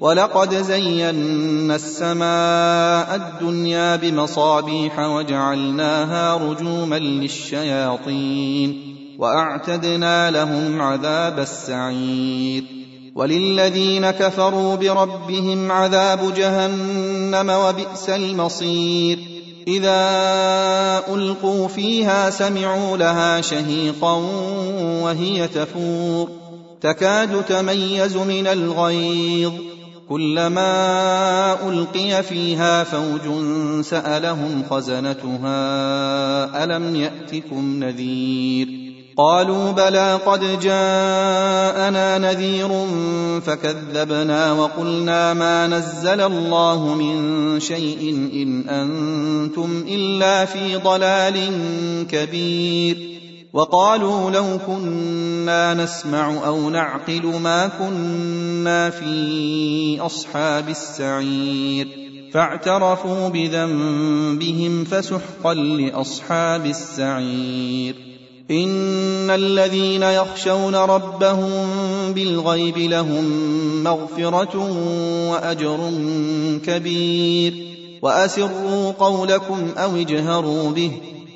ولقد زينا السماء الدنيا بمصابيح وجعلناها رجوما للشياطين وأعتدنا لهم عذاب السعير وللذين كفروا بربهم عذاب جهنم وبئس المصير إذا ألقوا فيها سمعوا لها شهيقا وهي تفور تكاد تميز من الغيظ كلما ألقي فيها فوج سألهم خزنتها ألم يأتكم نذير؟ قالوا بلى قد جاءنا نذير فكذبنا وقلنا ما نزل الله من شيء إن أنتم إلا في ضلال كبير. وقالوا لو كنا نسمع أو نعقل ما كنا في أصحاب السعير. فاعترفوا بذنبهم فسحقا لأصحاب السعير. إن الذين يخشون ربهم بالغيب لهم مغفرة وأجر كبير. وأسروا قولكم أو اجهروا به.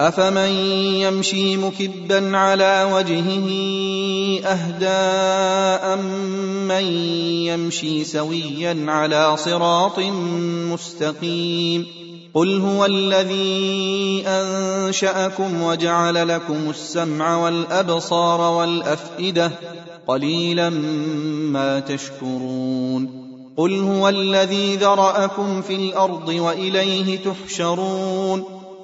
أفمن يمشي مكبا على وجهه أهدى امن يمشي سويا على صراط مستقيم قل هو الذي أنشأكم وجعل لكم السمع والأبصار والأفئدة قليلا ما تشكرون قل هو الذي ذرأكم في الأرض وإليه تحشرون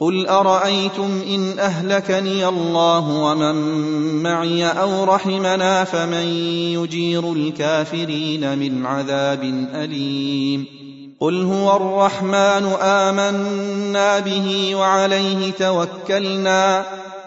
قل ارايتم ان اهلكني الله ومن معي أو رحمنا فمن يجير الكافرين من عذاب اليم قل هو الرحمن امنا به وعليه توكلنا